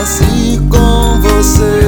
Assim com você.